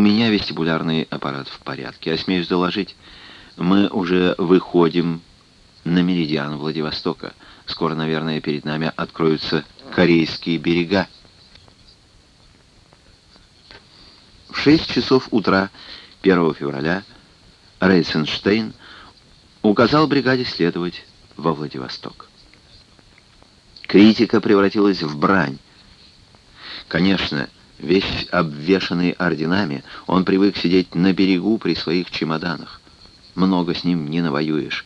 меня вестибулярный аппарат в порядке. Осмеюсь доложить, мы уже выходим на меридиан Владивостока. Скоро, наверное, перед нами откроются корейские берега. В 6 часов утра 1 февраля Рейсенштейн указал бригаде следовать во Владивосток. Критика превратилась в брань. Конечно, весь обвешанный орденами, он привык сидеть на берегу при своих чемоданах. Много с ним не навоюешь.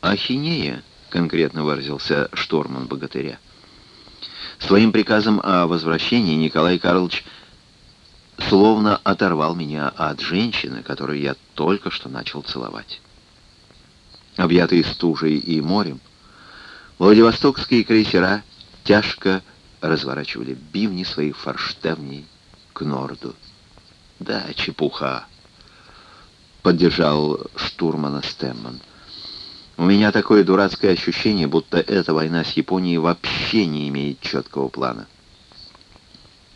«Ахинея», — конкретно выразился шторман богатыря. Своим приказом о возвращении Николай Карлович словно оторвал меня от женщины, которую я только что начал целовать. Объятые стужей и морем, Владивостокские крейсера тяжко разворачивали бивни своих форштевней к норду. «Да, чепуха!» — поддержал штурмана Стэмман. «У меня такое дурацкое ощущение, будто эта война с Японией вообще не имеет четкого плана.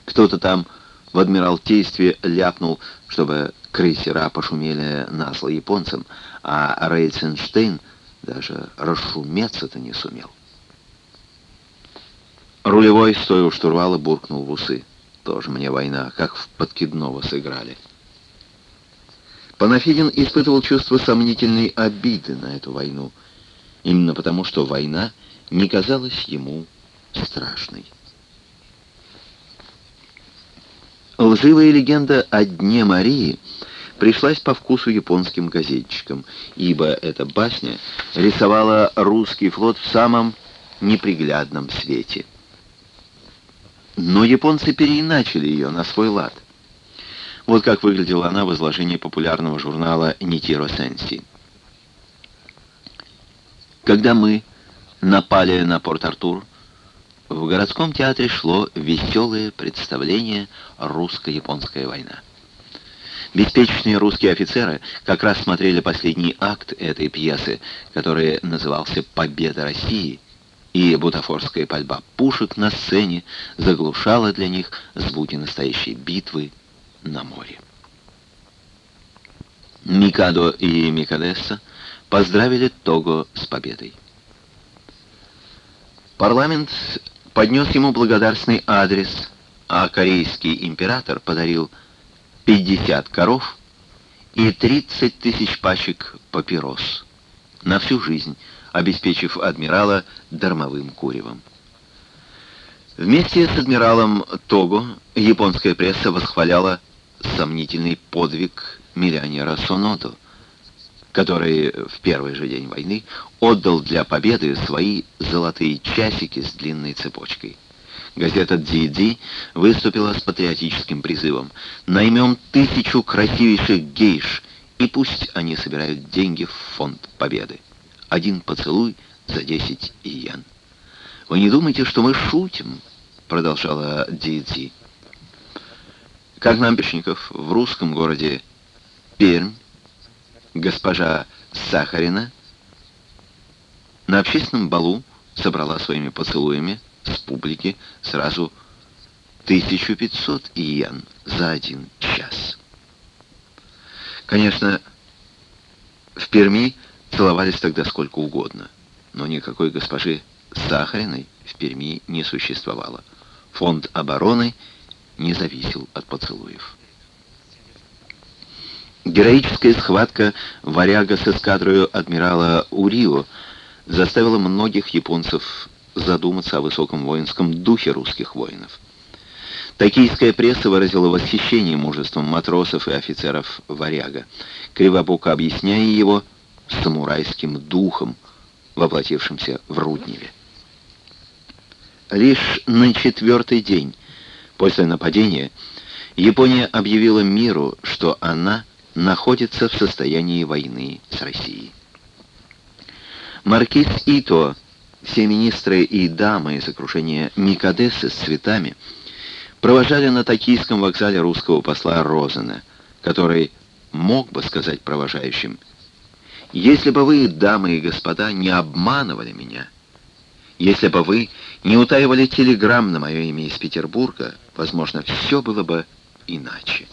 Кто-то там в Адмиралтействе ляпнул, чтобы крейсера пошумели на зло японцам, а Рейценштейн даже расшуметься-то не сумел. Рулевой, стоя у штурвала, буркнул в усы. Тоже мне война, как в подкидного сыграли. Панафидин испытывал чувство сомнительной обиды на эту войну, именно потому, что война не казалась ему страшной. Лживая легенда о Дне Марии пришлась по вкусу японским газетчикам, ибо эта басня рисовала русский флот в самом неприглядном свете. Но японцы переиначили ее на свой лад. Вот как выглядела она в изложении популярного журнала «Нитиро Сенси». Когда мы напали на Порт-Артур, в городском театре шло веселое представление «Русско-японская война». Беспечные русские офицеры как раз смотрели последний акт этой пьесы, который назывался «Победа России», и бутафорская пальба пушек на сцене заглушала для них звуки настоящей битвы на море. Микадо и Микадесса поздравили Того с победой. Парламент поднес ему благодарственный адрес, а корейский император подарил 50 коров и 30 тысяч пачек папирос на всю жизнь, обеспечив адмирала дармовым куревом. Вместе с адмиралом Того японская пресса восхваляла сомнительный подвиг миллионера Сонодо, который в первый же день войны отдал для победы свои золотые часики с длинной цепочкой. Газета «Ди-Ди» выступила с патриотическим призывом «Наймем тысячу красивейших гейш, и пусть они собирают деньги в фонд победы» один поцелуй за десять иен. «Вы не думаете, что мы шутим?» — продолжала Дидзи. «Как нам, Пешников, в русском городе Пермь, госпожа Сахарина на общественном балу собрала своими поцелуями с публики сразу 1500 иен за один. Конечно, в Перми Целовались тогда сколько угодно, но никакой госпожи Сахариной в Перми не существовало. Фонд обороны не зависел от поцелуев. Героическая схватка варяга с эскадрою адмирала Урио заставила многих японцев задуматься о высоком воинском духе русских воинов. Токийская пресса выразила восхищение мужеством матросов и офицеров варяга, кривобоко объясняя его самурайским духом, воплотившимся в Рудневе. Лишь на четвертый день после нападения Япония объявила миру, что она находится в состоянии войны с Россией. Маркиз Ито, все министры и дамы из окружения Микадесы с цветами провожали на токийском вокзале русского посла Розена, который мог бы сказать провожающим – если бы вы, дамы и господа, не обманывали меня, если бы вы не утаивали телеграмм на мое имя из Петербурга, возможно, все было бы иначе.